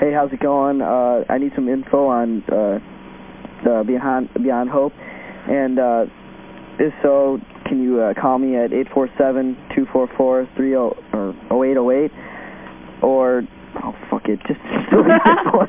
hey, how's it going? Uh, I need some info on uh, uh the Beyond, Beyond Hope. And uh, if so, can you uh, call me at 847-244-30 or 0808? Or, oh, fuck it, just delete this one.